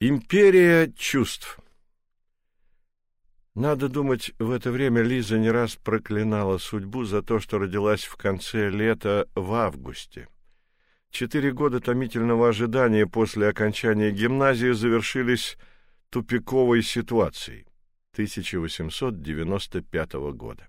Империя чувств. Надо думать, в это время Лиза не раз проклинала судьбу за то, что родилась в конце лета в августе. Четыре года томительного ожидания после окончания гимназии завершились тупиковой ситуацией 1895 года.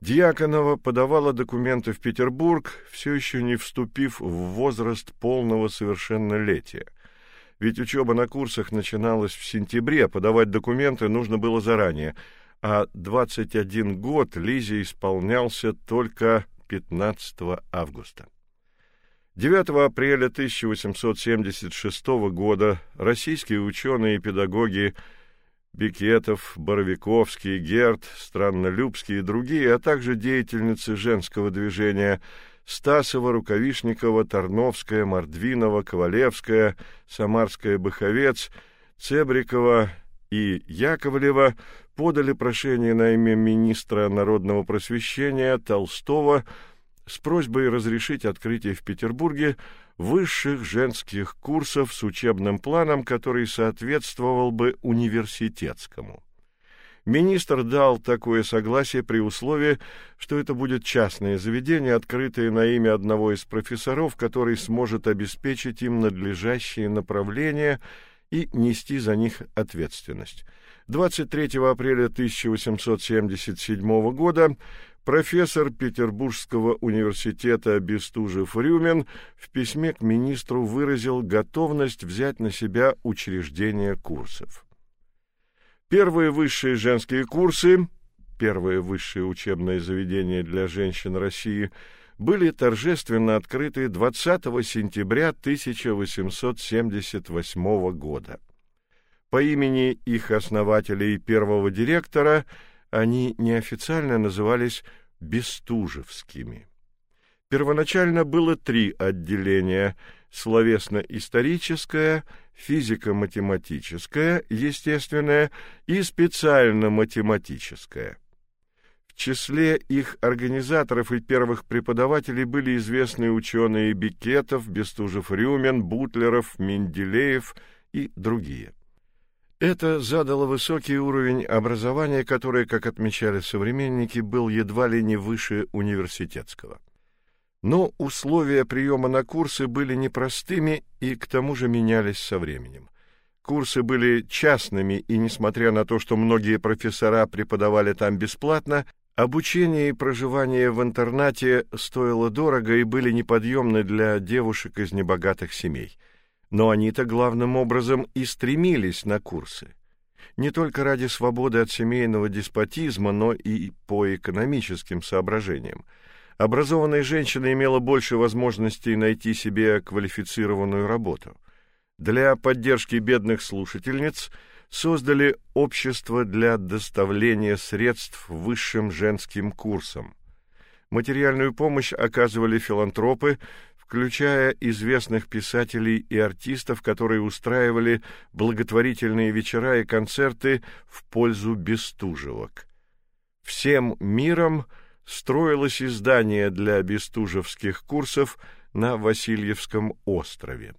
Дьяконова подавала документы в Петербург, все еще не вступив в возраст полного совершеннолетия ведь учеба на курсах начиналась в сентябре, подавать документы нужно было заранее, а 21 год Лизе исполнялся только 15 августа. 9 апреля 1876 года российские ученые и педагоги Бикетов, Боровиковский, Герд, Страннолюбский и другие, а также деятельницы женского движения – Стасова, Рукавишникова, Тарновская, Мордвинова, Ковалевская, Самарская, Быховец, Цебрикова и Яковлева подали прошение на имя министра народного просвещения Толстого с просьбой разрешить открытие в Петербурге высших женских курсов с учебным планом, который соответствовал бы университетскому. Министр дал такое согласие при условии, что это будет частное заведение, открытое на имя одного из профессоров, который сможет обеспечить им надлежащие направления и нести за них ответственность. 23 апреля 1877 года профессор Петербургского университета Бестужев-Рюмин в письме к министру выразил готовность взять на себя учреждение курсов. Первые высшие женские курсы, первое высшее учебное заведение для женщин России, были торжественно открыты 20 сентября 1878 года. По имени их основателя и первого директора они неофициально назывались Бестужевскими. Первоначально было три отделения: словесно-историческое, физико-математическое, естественное и специально-математическое. В числе их организаторов и первых преподавателей были известные ученые Бикетов, Бестужев-Рюмин, Бутлеров, Менделеев и другие. Это задало высокий уровень образования, который, как отмечали современники, был едва ли не выше университетского. Но условия приема на курсы были непростыми и к тому же менялись со временем. Курсы были частными, и несмотря на то, что многие профессора преподавали там бесплатно, обучение и проживание в интернате стоило дорого и были неподъемны для девушек из небогатых семей. Но они-то главным образом и стремились на курсы. Не только ради свободы от семейного деспотизма, но и по экономическим соображениям. Образованная женщина имела больше возможностей найти себе квалифицированную работу. Для поддержки бедных слушательниц создали общество для доставления средств высшим женским курсам. Материальную помощь оказывали филантропы, включая известных писателей и артистов, которые устраивали благотворительные вечера и концерты в пользу бестужевок. Всем миром строилось издание для бестужевских курсов на Васильевском острове.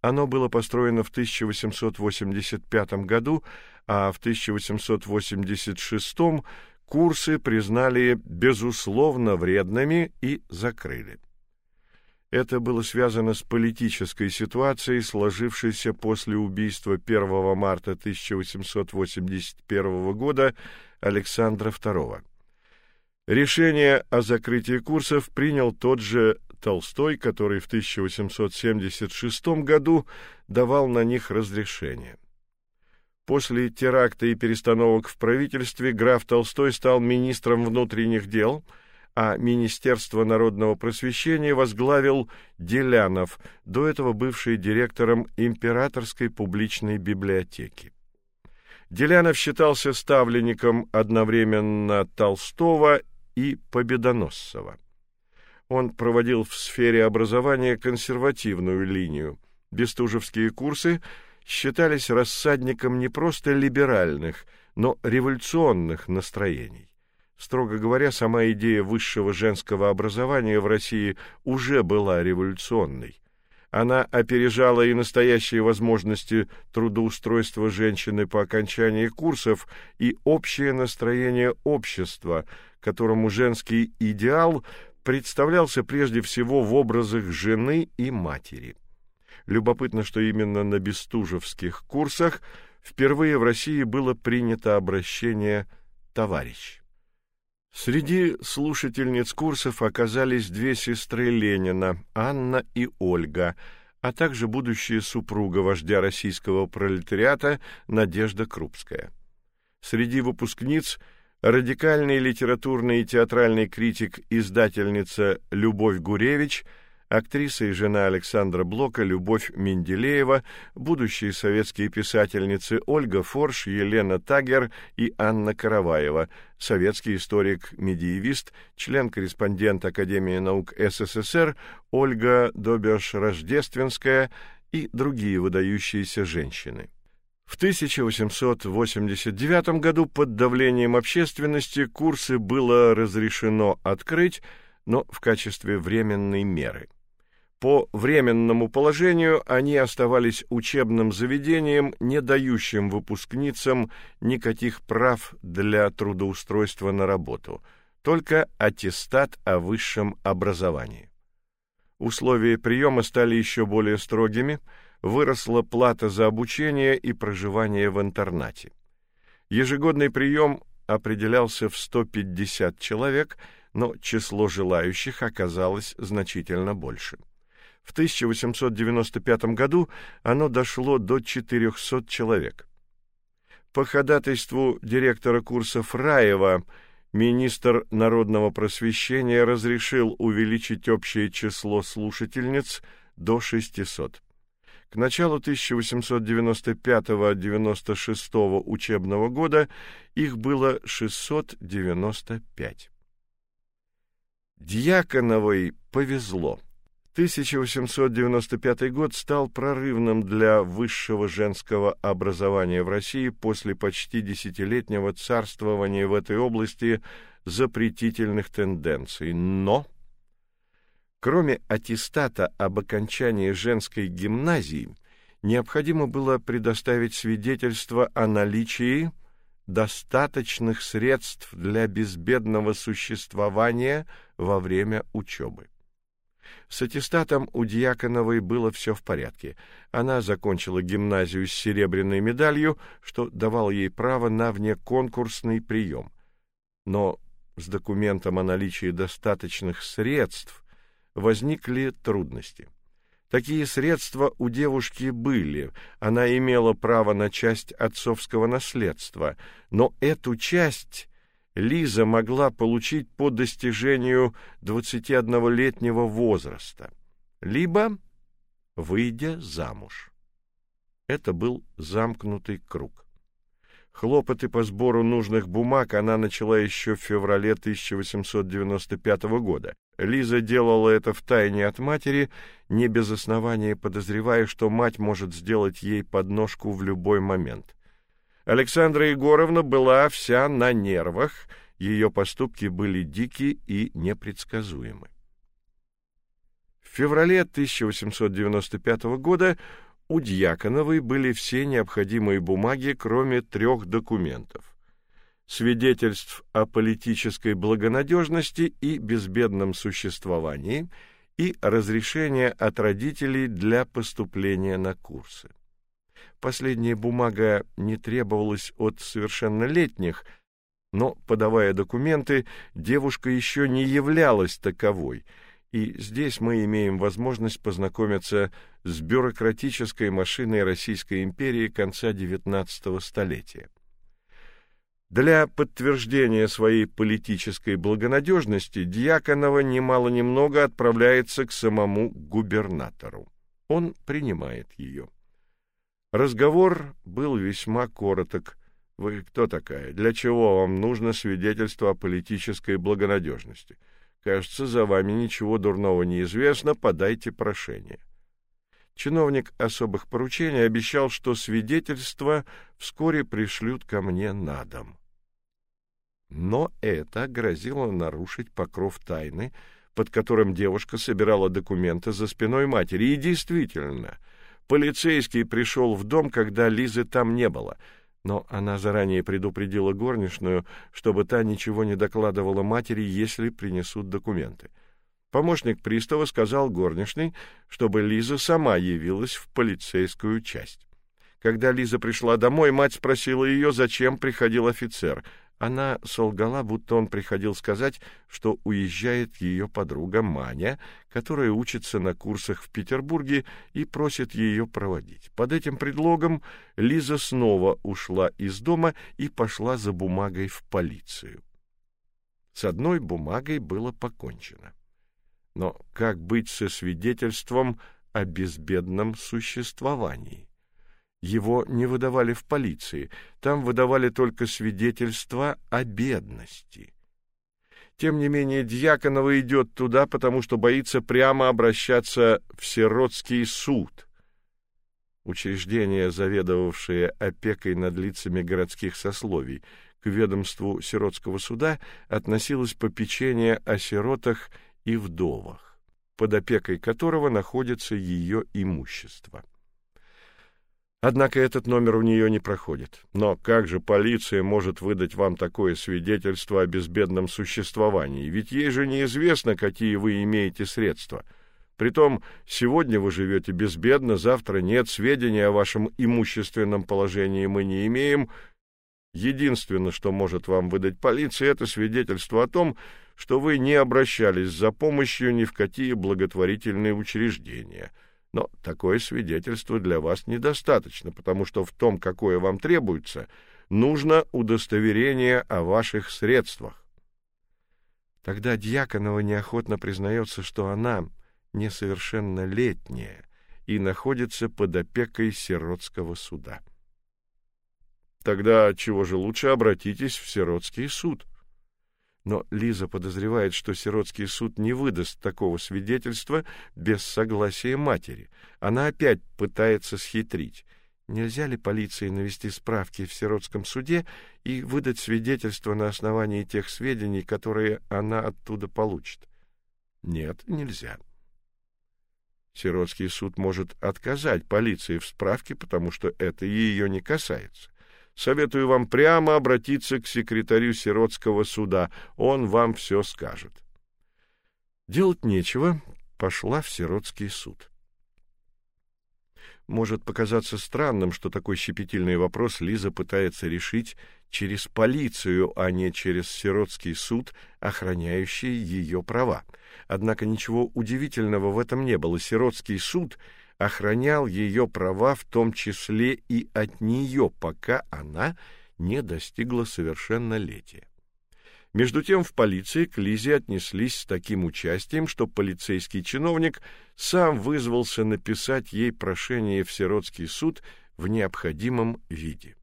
Оно было построено в 1885 году, а в 1886 курсы признали безусловно вредными и закрыли. Это было связано с политической ситуацией, сложившейся после убийства 1 марта 1881 года Александра II. Решение о закрытии курсов принял тот же Толстой, который в 1876 году давал на них разрешение. После теракта и перестановок в правительстве граф Толстой стал министром внутренних дел, а Министерство народного просвещения возглавил Делянов, до этого бывший директором Императорской публичной библиотеки. Делянов считался ставленником одновременно Толстого и Победоносцева. Он проводил в сфере образования консервативную линию. Бестужевские курсы считались рассадником не просто либеральных, но революционных настроений. Строго говоря, сама идея высшего женского образования в России уже была революционной. Она опережала и настоящие возможности трудоустройства женщины по окончании курсов и общее настроение общества, которому женский идеал представлялся прежде всего в образах жены и матери. Любопытно, что именно на Бестужевских курсах впервые в России было принято обращение «товарищ». Среди слушательниц курсов оказались две сестры Ленина, Анна и Ольга, а также будущая супруга вождя российского пролетариата Надежда Крупская. Среди выпускниц радикальный литературный и театральный критик, издательница Любовь Гуревич – актриса и жена Александра Блока Любовь Менделеева, будущие советские писательницы Ольга Форш, Елена Тагер и Анна Караваева, советский историк-медиевист, член-корреспондент Академии наук СССР Ольга Доберш-Рождественская и другие выдающиеся женщины. В 1889 году под давлением общественности курсы было разрешено открыть, но в качестве временной меры. По временному положению они оставались учебным заведением, не дающим выпускницам никаких прав для трудоустройства на работу, только аттестат о высшем образовании. Условия приема стали еще более строгими, выросла плата за обучение и проживание в интернате. Ежегодный прием определялся в 150 человек, но число желающих оказалось значительно больше. В 1895 году оно дошло до 400 человек. По ходатайству директора курсов Раева министр народного просвещения разрешил увеличить общее число слушательниц до 600. К началу 1895-96 учебного года их было 695. Дьяконовой повезло. 1895 год стал прорывным для высшего женского образования в России после почти десятилетнего царствования в этой области запретительных тенденций. Но кроме аттестата об окончании женской гимназии, необходимо было предоставить свидетельство о наличии достаточных средств для безбедного существования во время учебы. С аттестатом у Дьяконовой было все в порядке. Она закончила гимназию с серебряной медалью, что давало ей право на внеконкурсный прием. Но с документом о наличии достаточных средств возникли трудности. Такие средства у девушки были. Она имела право на часть отцовского наследства, но эту часть Лиза могла получить по достижению 21-летнего возраста, либо выйдя замуж. Это был замкнутый круг. Хлопоты по сбору нужных бумаг она начала еще в феврале 1895 года. Лиза делала это в тайне от матери, не без основания подозревая, что мать может сделать ей подножку в любой момент. Александра Егоровна была вся на нервах, ее поступки были дики и непредсказуемы. В феврале 1895 года у Дьяконовой были все необходимые бумаги, кроме трех документов: свидетельств о политической благонадежности и безбедном существовании и разрешение от родителей для поступления на курсы. Последняя бумага не требовалась от совершеннолетних, но, подавая документы, девушка еще не являлась таковой, и здесь мы имеем возможность познакомиться с бюрократической машиной Российской империи конца XIX столетия. Для подтверждения своей политической благонадежности Дьяконова немало-немного отправляется к самому губернатору. Он принимает ее. Разговор был весьма короток. Вы кто такая? Для чего вам нужно свидетельство о политической благонадежности? Кажется, за вами ничего дурного не известно, подайте прошение. Чиновник особых поручений обещал, что свидетельство вскоре пришлют ко мне на дом. Но это грозило нарушить покров тайны, под которым девушка собирала документы за спиной матери. И действительно, полицейский пришел в дом, когда Лизы там не было. Но она заранее предупредила горничную, чтобы та ничего не докладывала матери, если принесут документы. Помощник пристава сказал горничной, чтобы Лиза сама явилась в полицейскую часть. Когда Лиза пришла домой, мать спросила ее, зачем приходил офицер — она солгала, будто он приходил сказать, что уезжает ее подруга Маня, которая учится на курсах в Петербурге и просит ее проводить. Под этим предлогом Лиза снова ушла из дома и пошла за бумагой в полицию. С одной бумагой было покончено. Но как быть со свидетельством о безбедном существовании? Его не выдавали в полиции, там выдавали только свидетельства о бедности. Тем не менее, Дьяконова идет туда, потому что боится прямо обращаться в сиротский суд. Учреждение, заведовавшее опекой над лицами городских сословий, к ведомству сиротского суда относилось попечение о сиротах и вдовах, под опекой которого находится ее имущество. Однако этот номер у нее не проходит. Но как же полиция может выдать вам такое свидетельство о безбедном существовании? Ведь ей же неизвестно, какие вы имеете средства. Притом, сегодня вы живете безбедно, завтра нет, сведений о вашем имущественном положении мы не имеем. Единственное, что может вам выдать полиция, это свидетельство о том, что вы не обращались за помощью ни в какие благотворительные учреждения — но такое свидетельство для вас недостаточно, потому что в том, какое вам требуется, нужно удостоверение о ваших средствах. Тогда Дьяконова неохотно признается, что она несовершеннолетняя и находится под опекой сиротского суда. Тогда чего же лучше обратитесь в сиротский суд? Но Лиза подозревает, что сиротский суд не выдаст такого свидетельства без согласия матери. Она опять пытается схитрить. Нельзя ли полиции навести справки в сиротском суде и выдать свидетельство на основании тех сведений, которые она оттуда получит? Нет, нельзя. Сиротский суд может отказать полиции в справке, потому что это ее не касается советую вам прямо обратиться к секретарю сиротского суда, он вам все скажет. Делать нечего, пошла в сиротский суд. Может показаться странным, что такой щепетильный вопрос Лиза пытается решить через полицию, а не через сиротский суд, охраняющий ее права. Однако ничего удивительного в этом не было. Сиротский суд — охранял ее права в том числе и от нее, пока она не достигла совершеннолетия. Между тем в полиции к Лизе отнеслись с таким участием, что полицейский чиновник сам вызвался написать ей прошение в сиротский суд в необходимом виде.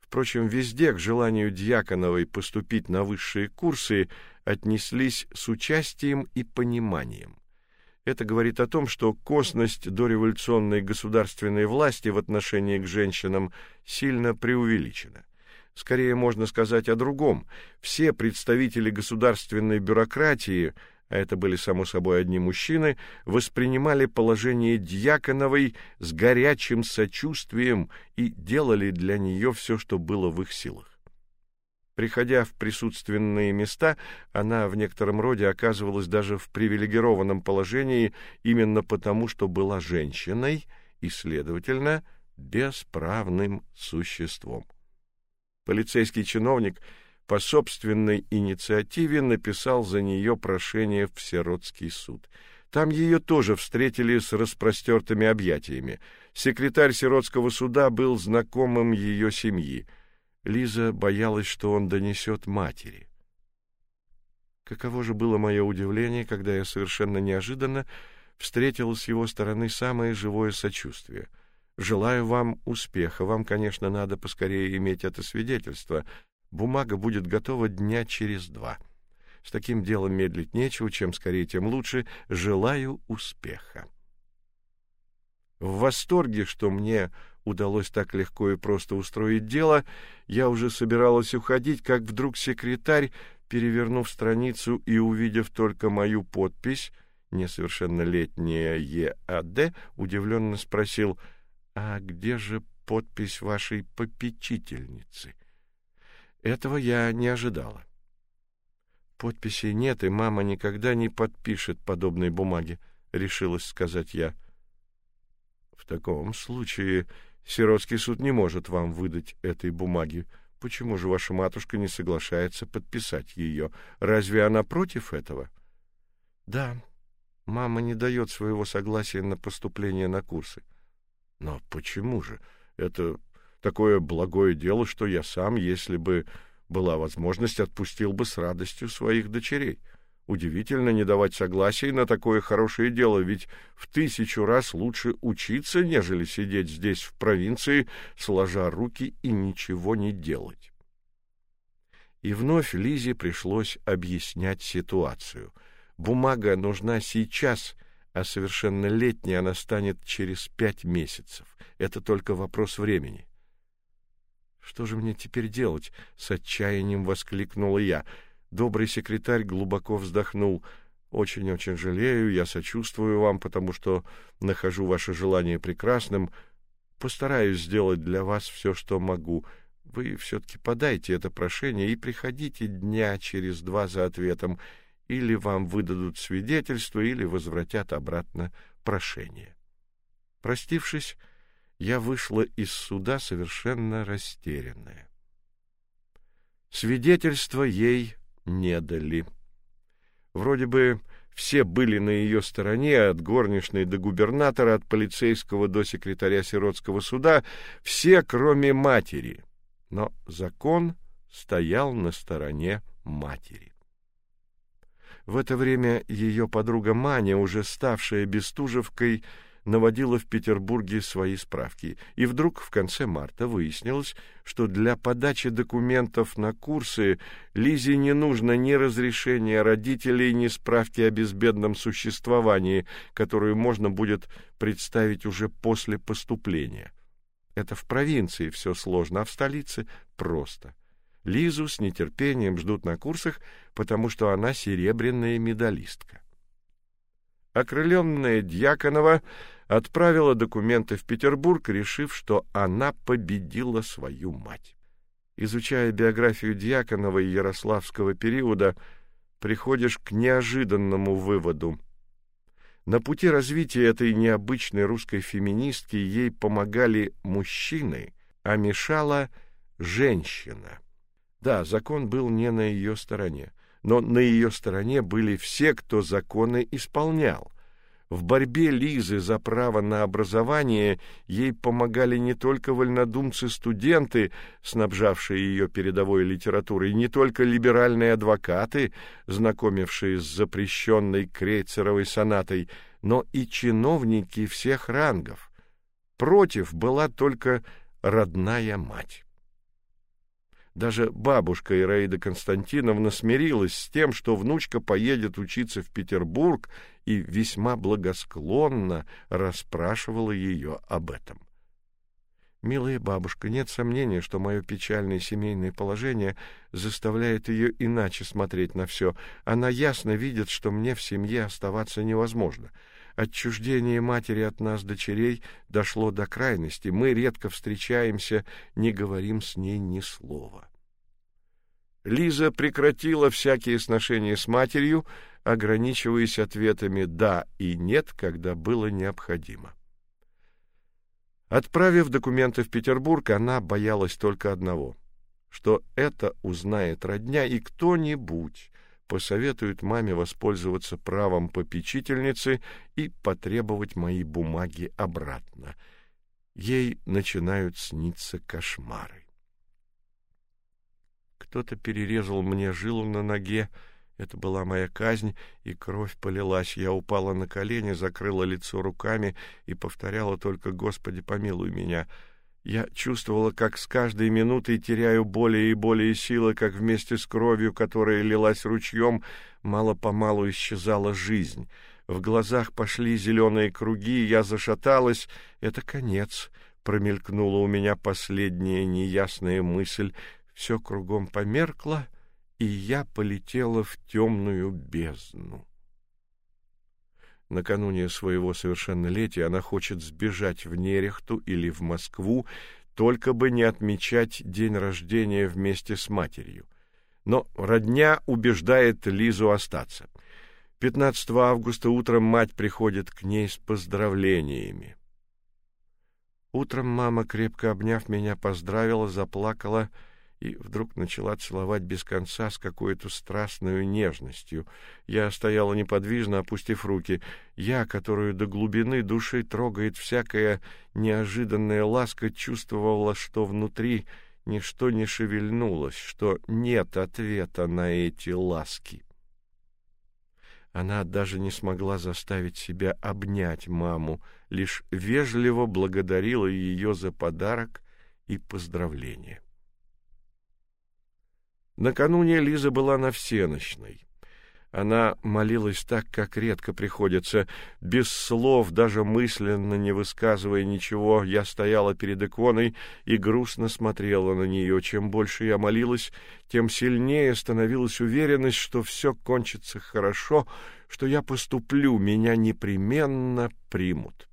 Впрочем, везде к желанию Дьяконовой поступить на высшие курсы отнеслись с участием и пониманием. Это говорит о том, что косность дореволюционной государственной власти в отношении к женщинам сильно преувеличена. Скорее можно сказать о другом. Все представители государственной бюрократии, а это были само собой одни мужчины, воспринимали положение Дьяконовой с горячим сочувствием и делали для нее все, что было в их силах. Приходя в присутственные места, она в некотором роде оказывалась даже в привилегированном положении именно потому, что была женщиной и, следовательно, бесправным существом. Полицейский чиновник по собственной инициативе написал за нее прошение в сиротский суд. Там ее тоже встретили с распростертыми объятиями. Секретарь сиротского суда был знакомым ее семьи. Лиза боялась, что он донесет матери. Каково же было мое удивление, когда я совершенно неожиданно встретила с его стороны самое живое сочувствие. Желаю вам успеха. Вам, конечно, надо поскорее иметь это свидетельство. Бумага будет готова дня через два. С таким делом медлить нечего, чем скорее, тем лучше. Желаю успеха. В восторге, что мне удалось так легко и просто устроить дело, я уже собиралась уходить, как вдруг секретарь перевернув страницу и увидев только мою подпись, несовершеннолетняя ЕАД, удивленно спросил, «А где же подпись вашей попечительницы?» Этого я не ожидала. Подписи нет, и мама никогда не подпишет подобной бумаги, решилась сказать я. В таком случае сиротский суд не может вам выдать этой бумаги. Почему же ваша матушка не соглашается подписать ее? Разве она против этого? Да. Мама не дает своего согласия на поступление на курсы. Но почему же? Это такое благое дело, что я сам, если бы была возможность, отпустил бы с радостью своих дочерей. Удивительно не давать согласия на такое хорошее дело, ведь в тысячу раз лучше учиться, нежели сидеть здесь в провинции, сложа руки и ничего не делать. И вновь Лизе пришлось объяснять ситуацию. Бумага нужна сейчас, а совершеннолетней она станет через пять месяцев. Это только вопрос времени. Что же мне теперь делать? с отчаянием воскликнула я. Добрый секретарь глубоко вздохнул. Очень-очень жалею, я сочувствую вам, потому что нахожу ваше желание прекрасным. Постараюсь сделать для вас все, что могу. Вы все таки подайте это прошение и приходите дня через два за ответом, или вам выдадут свидетельство, или возвратят обратно прошение. Простившись, я вышла из суда совершенно растерянная. Свидетельства ей не дали. Вроде бы все были на ее стороне, от горничной до губернатора, от полицейского до секретаря сиротского суда, все, кроме матери. Но закон стоял на стороне матери. В это время ее подруга Маня, уже ставшая Бестужевкой, наводила в Петербурге свои справки, и вдруг в конце марта выяснилось, что для подачи документов на курсы Лизе не нужно ни разрешения родителей, ни справки о безбедном существовании, которую можно будет представить уже после поступления. Это в провинции все сложно, а в столице просто. Лизу с нетерпением ждут на курсах, потому что она серебряная медалистка. Окрыленная Дьяконова отправила документы в Петербург, решив, что она победила свою мать. Изучая биографию Дьяконова и Ярославского периода, приходишь к неожиданному выводу. На пути развития этой необычной русской феминистки ей помогали мужчины, а мешала женщина. Да, закон был не на ее стороне но на ее стороне были все, кто законы исполнял. В борьбе Лизы за право на образование ей помогали не только вольнодумцы-студенты, снабжавшие ее передовой литературой, не только либеральные адвокаты, знакомившие с запрещенной Крейцеровой сонатой, но и чиновники всех рангов. Против была только родная мать. Даже бабушка Ираида Константиновна смирилась с тем, что внучка поедет учиться в Петербург, и весьма благосклонно расспрашивала ее об этом. Милая бабушка, нет сомнения, что мое печальное семейное положение заставляет ее иначе смотреть на все. Она ясно видит, что мне в семье оставаться невозможно. Отчуждение матери от нас дочерей дошло до крайности. Мы редко встречаемся, не говорим с ней ни слова. Лиза прекратила всякие сношения с матерью, ограничиваясь ответами да и нет, когда было необходимо. Отправив документы в Петербург, она боялась только одного, что это узнает родня и кто-нибудь посоветует маме воспользоваться правом попечительницы и потребовать мои бумаги обратно. Ей начинают сниться кошмары. Кто-то перерезал мне жилу на ноге. Это была моя казнь, и кровь полилась. Я упала на колени, закрыла лицо руками и повторяла только: "Господи, помилуй меня". Я чувствовала, как с каждой минутой теряю более и более силы, как вместе с кровью, которая лилась ручьем, мало-помалу исчезала жизнь. В глазах пошли зеленые круги, я зашаталась. Это конец. Промелькнула у меня последняя неясная мысль. Все кругом померкло и я полетела в темную бездну. Накануне своего совершеннолетия она хочет сбежать в Нерехту или в Москву, только бы не отмечать день рождения вместе с матерью. Но родня убеждает Лизу остаться. 15 августа утром мать приходит к ней с поздравлениями. Утром мама, крепко обняв меня, поздравила, заплакала и вдруг начала целовать без конца с какой-то страстной нежностью. Я стояла неподвижно, опустив руки. Я, которую до глубины души трогает всякая неожиданная ласка, чувствовала, что внутри ничто не шевельнулось, что нет ответа на эти ласки. Она даже не смогла заставить себя обнять маму, лишь вежливо благодарила ее за подарок и поздравление. Накануне Лиза была на всенощной. Она молилась так, как редко приходится, без слов, даже мысленно не высказывая ничего. Я стояла перед иконой и грустно смотрела на нее. Чем больше я молилась, тем сильнее становилась уверенность, что все кончится хорошо, что я поступлю, меня непременно примут.